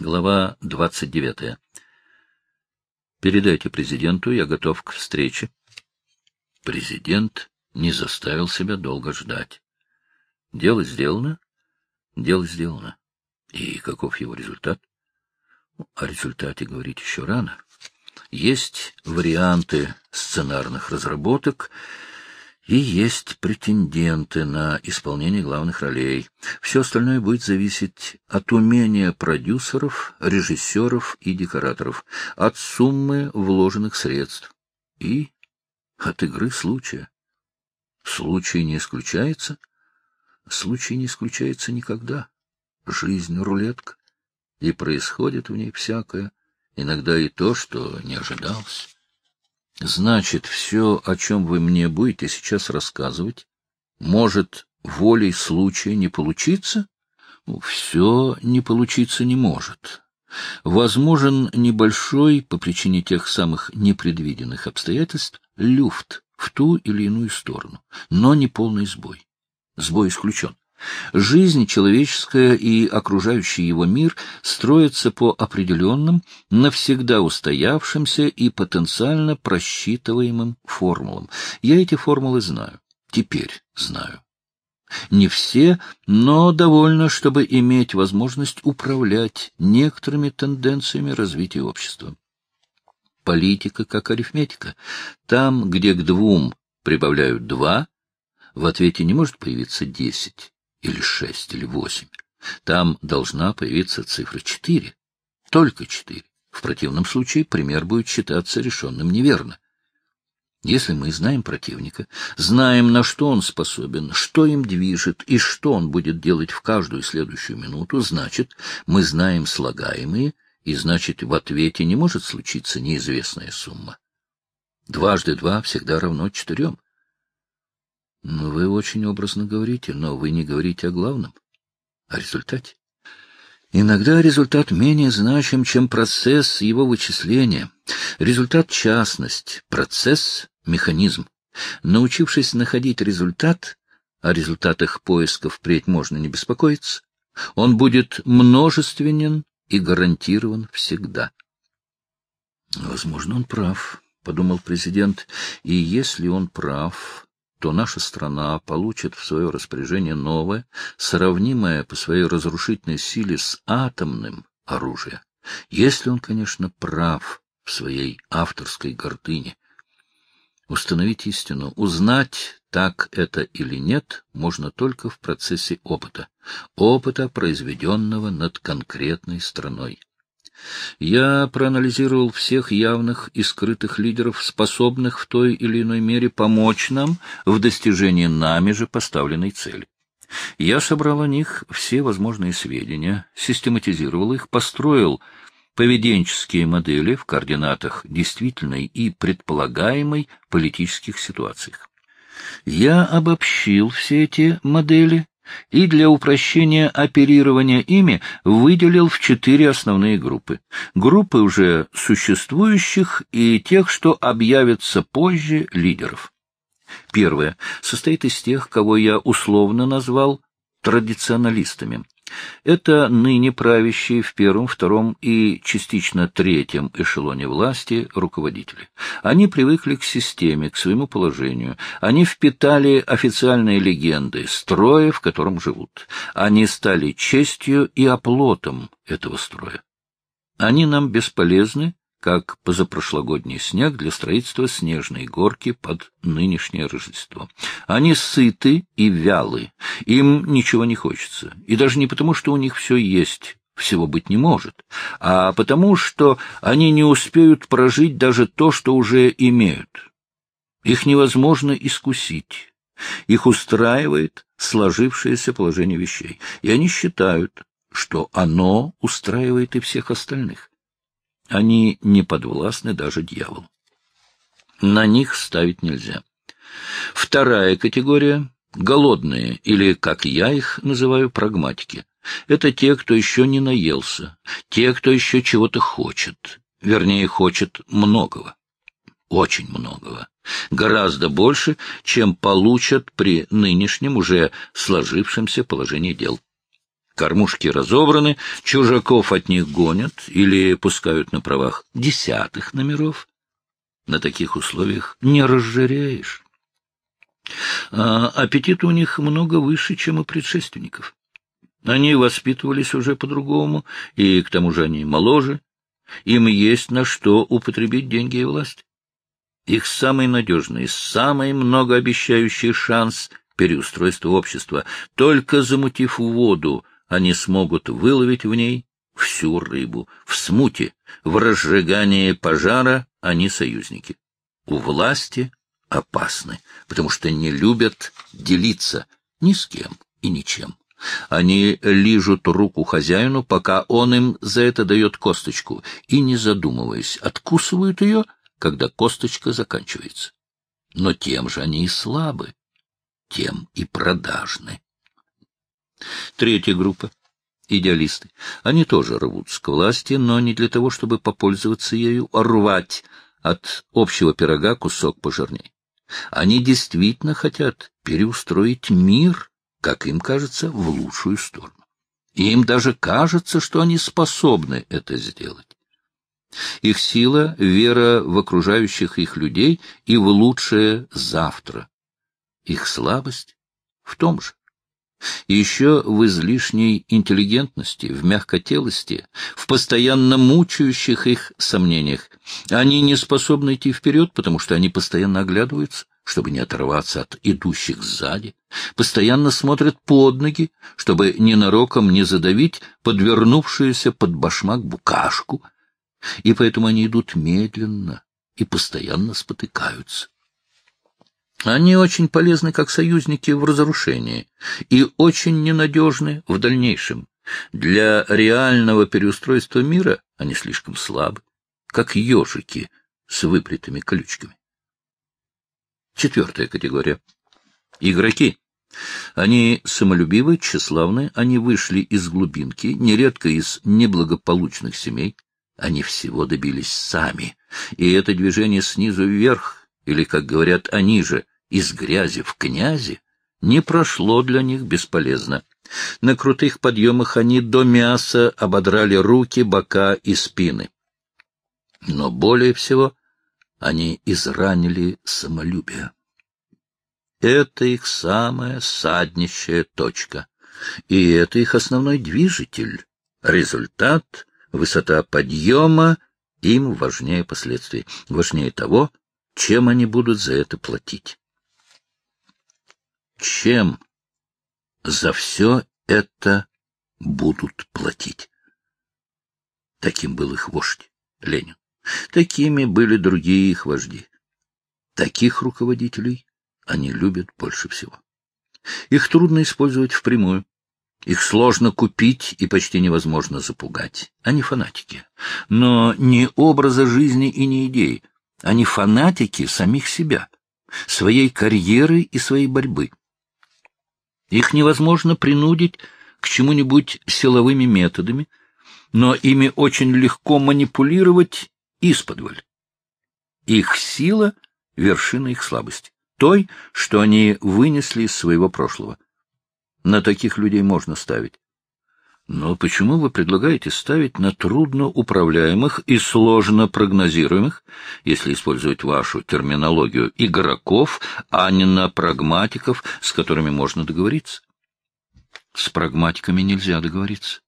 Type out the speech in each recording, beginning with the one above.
Глава 29. Передайте президенту, я готов к встрече. Президент не заставил себя долго ждать. Дело сделано, дело сделано. И каков его результат? О результате говорить еще рано. Есть варианты сценарных разработок, и есть претенденты на исполнение главных ролей. Все остальное будет зависеть от умения продюсеров, режиссеров и декораторов, от суммы вложенных средств и от игры случая. Случай не исключается. Случай не исключается никогда. Жизнь — рулетка, и происходит в ней всякое, иногда и то, что не ожидалось. Значит, все, о чем вы мне будете сейчас рассказывать, может волей случая не получиться? Ну, все не получиться не может. Возможен небольшой, по причине тех самых непредвиденных обстоятельств, люфт в ту или иную сторону, но не полный сбой. Сбой исключен. Жизнь человеческая и окружающий его мир строятся по определенным, навсегда устоявшимся и потенциально просчитываемым формулам. Я эти формулы знаю. Теперь знаю. Не все, но довольно, чтобы иметь возможность управлять некоторыми тенденциями развития общества. Политика как арифметика. Там, где к двум прибавляют два, в ответе не может появиться десять или шесть, или восемь. Там должна появиться цифра четыре. Только четыре. В противном случае пример будет считаться решенным неверно. Если мы знаем противника, знаем, на что он способен, что им движет и что он будет делать в каждую следующую минуту, значит, мы знаем слагаемые, и значит, в ответе не может случиться неизвестная сумма. Дважды два всегда равно четырем. Ну, вы очень образно говорите, но вы не говорите о главном, о результате. Иногда результат менее значим, чем процесс его вычисления. Результат — частность, процесс — механизм. Научившись находить результат, о результатах поиска впредь можно не беспокоиться, он будет множественен и гарантирован всегда. Возможно, он прав, — подумал президент, — и если он прав, то наша страна получит в свое распоряжение новое, сравнимое по своей разрушительной силе с атомным оружием, если он, конечно, прав в своей авторской гордыне. Установить истину, узнать, так это или нет, можно только в процессе опыта, опыта, произведенного над конкретной страной. Я проанализировал всех явных и скрытых лидеров, способных в той или иной мере помочь нам в достижении нами же поставленной цели. Я собрал о них все возможные сведения, систематизировал их, построил поведенческие модели в координатах действительной и предполагаемой политических ситуациях. Я обобщил все эти модели и для упрощения оперирования ими выделил в четыре основные группы. Группы уже существующих и тех, что объявятся позже лидеров. Первая состоит из тех, кого я условно назвал традиционалистами. Это ныне правящие в первом, втором и частично третьем эшелоне власти руководители. Они привыкли к системе, к своему положению. Они впитали официальные легенды, строя, в котором живут. Они стали честью и оплотом этого строя. Они нам бесполезны, как позапрошлогодний снег для строительства снежной горки под нынешнее Рождество. Они сыты и вялы, им ничего не хочется, и даже не потому, что у них все есть, всего быть не может, а потому, что они не успеют прожить даже то, что уже имеют. Их невозможно искусить, их устраивает сложившееся положение вещей, и они считают, что оно устраивает и всех остальных. Они не подвластны даже дьяволу. На них ставить нельзя. Вторая категория — голодные, или, как я их называю, прагматики. Это те, кто еще не наелся, те, кто еще чего-то хочет, вернее, хочет многого, очень многого, гораздо больше, чем получат при нынешнем уже сложившемся положении дел. Кормушки разобраны, чужаков от них гонят или пускают на правах десятых номеров. На таких условиях не разжиреешь. А аппетит у них много выше, чем у предшественников. Они воспитывались уже по-другому, и к тому же они моложе. Им есть на что употребить деньги и власть. Их самый надежный, самый многообещающий шанс переустройства общества. Только замутив воду, они смогут выловить в ней всю рыбу. В смуте, в разжигании пожара они союзники. У власти опасны, потому что не любят делиться ни с кем и ничем. Они лижут руку хозяину, пока он им за это дает косточку, и, не задумываясь, откусывают ее, когда косточка заканчивается. Но тем же они и слабы, тем и продажны. Третья группа — идеалисты. Они тоже рвутся к власти, но не для того, чтобы попользоваться ею, а рвать от общего пирога кусок пожирней. Они действительно хотят переустроить мир, как им кажется, в лучшую сторону. И им даже кажется, что они способны это сделать. Их сила — вера в окружающих их людей и в лучшее завтра. Их слабость в том же. Еще в излишней интеллигентности, в мягкотелости, в постоянно мучающих их сомнениях. Они не способны идти вперед, потому что они постоянно оглядываются, чтобы не оторваться от идущих сзади, постоянно смотрят под ноги, чтобы ненароком не задавить подвернувшуюся под башмак букашку, и поэтому они идут медленно и постоянно спотыкаются. Они очень полезны как союзники в разрушении и очень ненадежны в дальнейшем. Для реального переустройства мира они слишком слабы, как ежики с выплетыми колючками. Четвертая категория. Игроки. Они самолюбивы, тщеславны, они вышли из глубинки, нередко из неблагополучных семей. Они всего добились сами. И это движение снизу вверх, или, как говорят они же, из грязи в князи, не прошло для них бесполезно. На крутых подъемах они до мяса ободрали руки, бока и спины. Но более всего они изранили самолюбие. Это их самая саднищая точка, и это их основной движитель. Результат, высота подъема им важнее последствий, важнее того, чем они будут за это платить. Чем за все это будут платить? Таким был их вождь, Ленин. Такими были другие их вожди. Таких руководителей они любят больше всего. Их трудно использовать впрямую. Их сложно купить и почти невозможно запугать. Они фанатики. Но не образа жизни и не идеи. Они фанатики самих себя, своей карьеры и своей борьбы. Их невозможно принудить к чему-нибудь силовыми методами, но ими очень легко манипулировать исподволь. Их сила — вершина их слабости, той, что они вынесли из своего прошлого. На таких людей можно ставить. Но почему вы предлагаете ставить на трудно управляемых и сложно прогнозируемых, если использовать вашу терминологию, игроков, а не на прагматиков, с которыми можно договориться? С прагматиками нельзя договориться.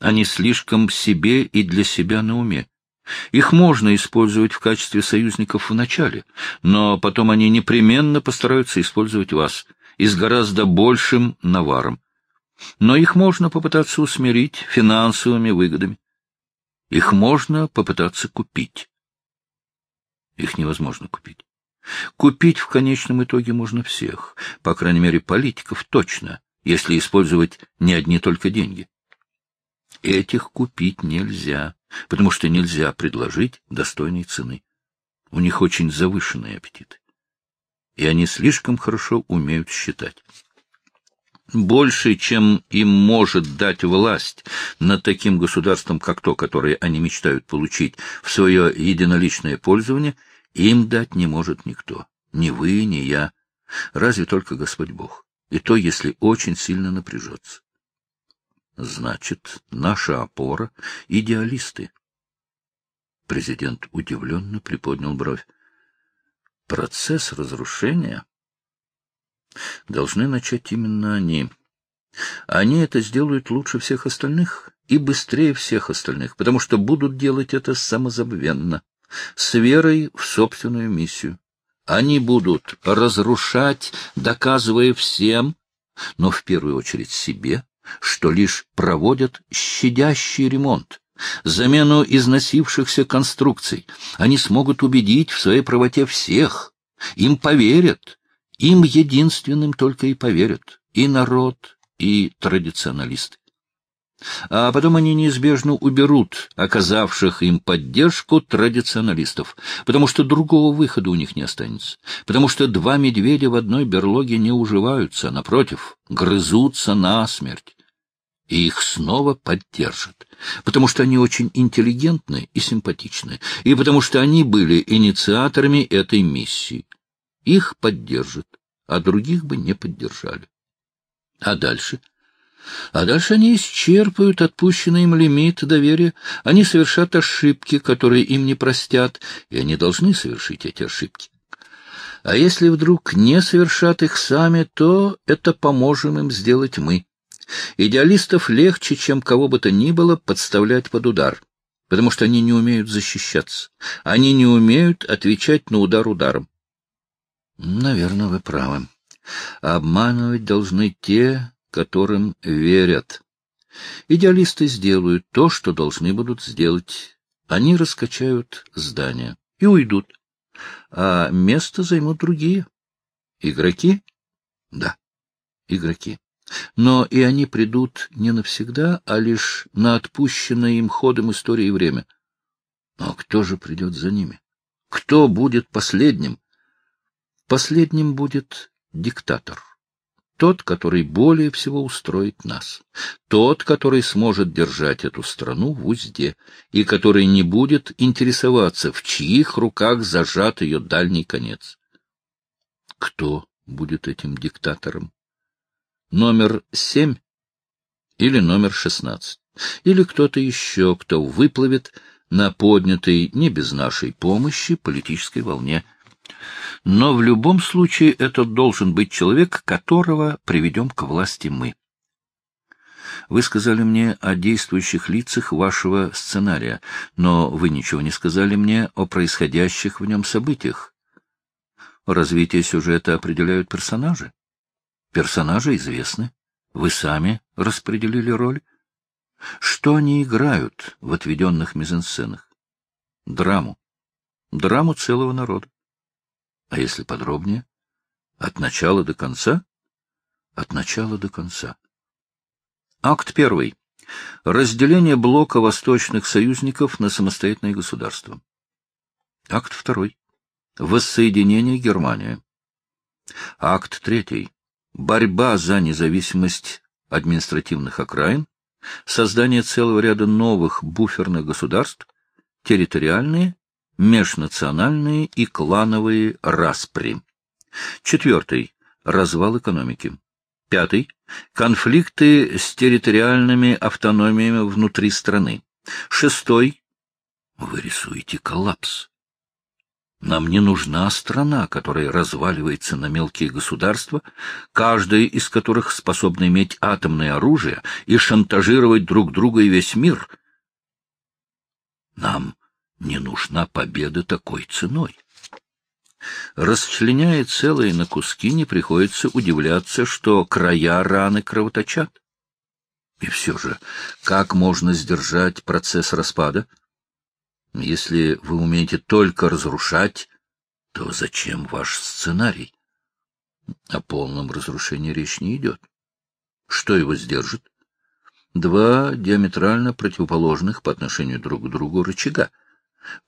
Они слишком себе и для себя на уме. Их можно использовать в качестве союзников в начале, но потом они непременно постараются использовать вас и с гораздо большим наваром но их можно попытаться усмирить финансовыми выгодами. Их можно попытаться купить. Их невозможно купить. Купить в конечном итоге можно всех, по крайней мере, политиков точно, если использовать не одни только деньги. Этих купить нельзя, потому что нельзя предложить достойной цены. У них очень завышенные аппетиты. И они слишком хорошо умеют считать больше, чем им может дать власть над таким государством, как то, которое они мечтают получить в свое единоличное пользование, им дать не может никто. Ни вы, ни я. Разве только Господь Бог. И то, если очень сильно напряжется. Значит, наша опора — идеалисты. Президент удивленно приподнял бровь. Процесс разрушения должны начать именно они. Они это сделают лучше всех остальных и быстрее всех остальных, потому что будут делать это самозабвенно, с верой в собственную миссию. Они будут разрушать, доказывая всем, но в первую очередь себе, что лишь проводят щадящий ремонт, замену износившихся конструкций. Они смогут убедить в своей правоте всех. Им поверят. Им единственным только и поверят. И народ, и традиционалисты. А потом они неизбежно уберут оказавших им поддержку традиционалистов, потому что другого выхода у них не останется, потому что два медведя в одной берлоге не уживаются, а, напротив, грызутся насмерть и их снова поддержат, потому что они очень интеллигентны и симпатичны, и потому что они были инициаторами этой миссии. Их поддержат, а других бы не поддержали. А дальше? А дальше они исчерпают отпущенный им лимит доверия, они совершат ошибки, которые им не простят, и они должны совершить эти ошибки. А если вдруг не совершат их сами, то это поможем им сделать мы. Идеалистов легче, чем кого бы то ни было, подставлять под удар, потому что они не умеют защищаться. Они не умеют отвечать на удар ударом. Наверное, вы правы. Обманывать должны те, которым верят. Идеалисты сделают то, что должны будут сделать. Они раскачают здание и уйдут, а место займут другие. Игроки? Да, игроки. Но и они придут не навсегда, а лишь на отпущенное им ходом истории время. Но кто же придет за ними? Кто будет последним? Последним будет диктатор. Тот, который более всего устроит нас. Тот, который сможет держать эту страну в узде и который не будет интересоваться, в чьих руках зажат ее дальний конец. Кто будет этим диктатором? номер семь или номер шестнадцать, или кто-то еще, кто выплывет на поднятой не без нашей помощи политической волне. Но в любом случае это должен быть человек, которого приведем к власти мы. Вы сказали мне о действующих лицах вашего сценария, но вы ничего не сказали мне о происходящих в нем событиях. Развитие сюжета определяют персонажи. Персонажи известны. Вы сами распределили роль. Что они играют в отведенных мизансценах? Драму. Драму целого народа. А если подробнее? От начала до конца? От начала до конца. Акт первый. Разделение блока восточных союзников на самостоятельные государства. Акт второй. Воссоединение Германии. Акт третий борьба за независимость административных окраин, создание целого ряда новых буферных государств, территориальные, межнациональные и клановые распри. Четвертый. Развал экономики. Пятый. Конфликты с территориальными автономиями внутри страны. Шестой. Вы рисуете коллапс. Нам не нужна страна, которая разваливается на мелкие государства, каждая из которых способна иметь атомное оружие и шантажировать друг друга и весь мир. Нам не нужна победа такой ценой. Расчленяя целые на куски, не приходится удивляться, что края раны кровоточат. И все же, как можно сдержать процесс распада? — если вы умеете только разрушать, то зачем ваш сценарий? О полном разрушении речь не идет. Что его сдержит? Два диаметрально противоположных по отношению друг к другу рычага.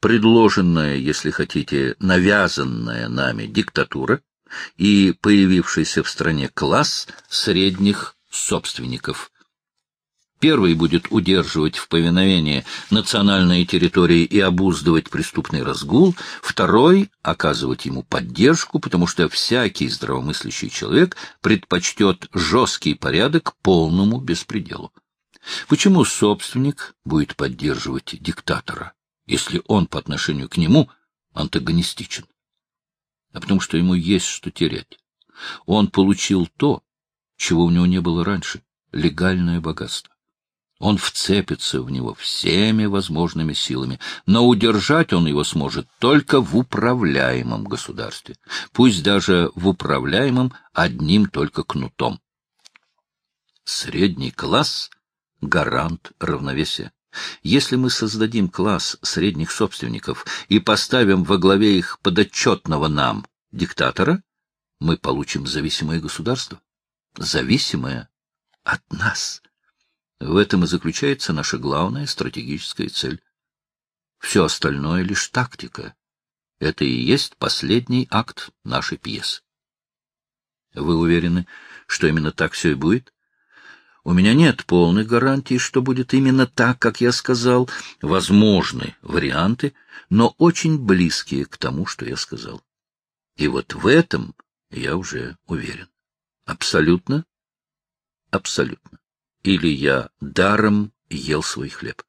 Предложенная, если хотите, навязанная нами диктатура и появившийся в стране класс средних собственников. Первый будет удерживать в повиновении национальные территории и обуздывать преступный разгул, второй — оказывать ему поддержку, потому что всякий здравомыслящий человек предпочтет жесткий порядок полному беспределу. Почему собственник будет поддерживать диктатора, если он по отношению к нему антагонистичен? А потому что ему есть что терять. Он получил то, чего у него не было раньше — легальное богатство. Он вцепится в него всеми возможными силами, но удержать он его сможет только в управляемом государстве, пусть даже в управляемом одним только кнутом. Средний класс — гарант равновесия. Если мы создадим класс средних собственников и поставим во главе их подотчетного нам диктатора, мы получим зависимое государство, зависимое от нас. В этом и заключается наша главная стратегическая цель. Все остальное — лишь тактика. Это и есть последний акт нашей пьесы. Вы уверены, что именно так все и будет? У меня нет полной гарантии, что будет именно так, как я сказал. Возможны варианты, но очень близкие к тому, что я сказал. И вот в этом я уже уверен. Абсолютно? Абсолютно или я даром ел свой хлеб.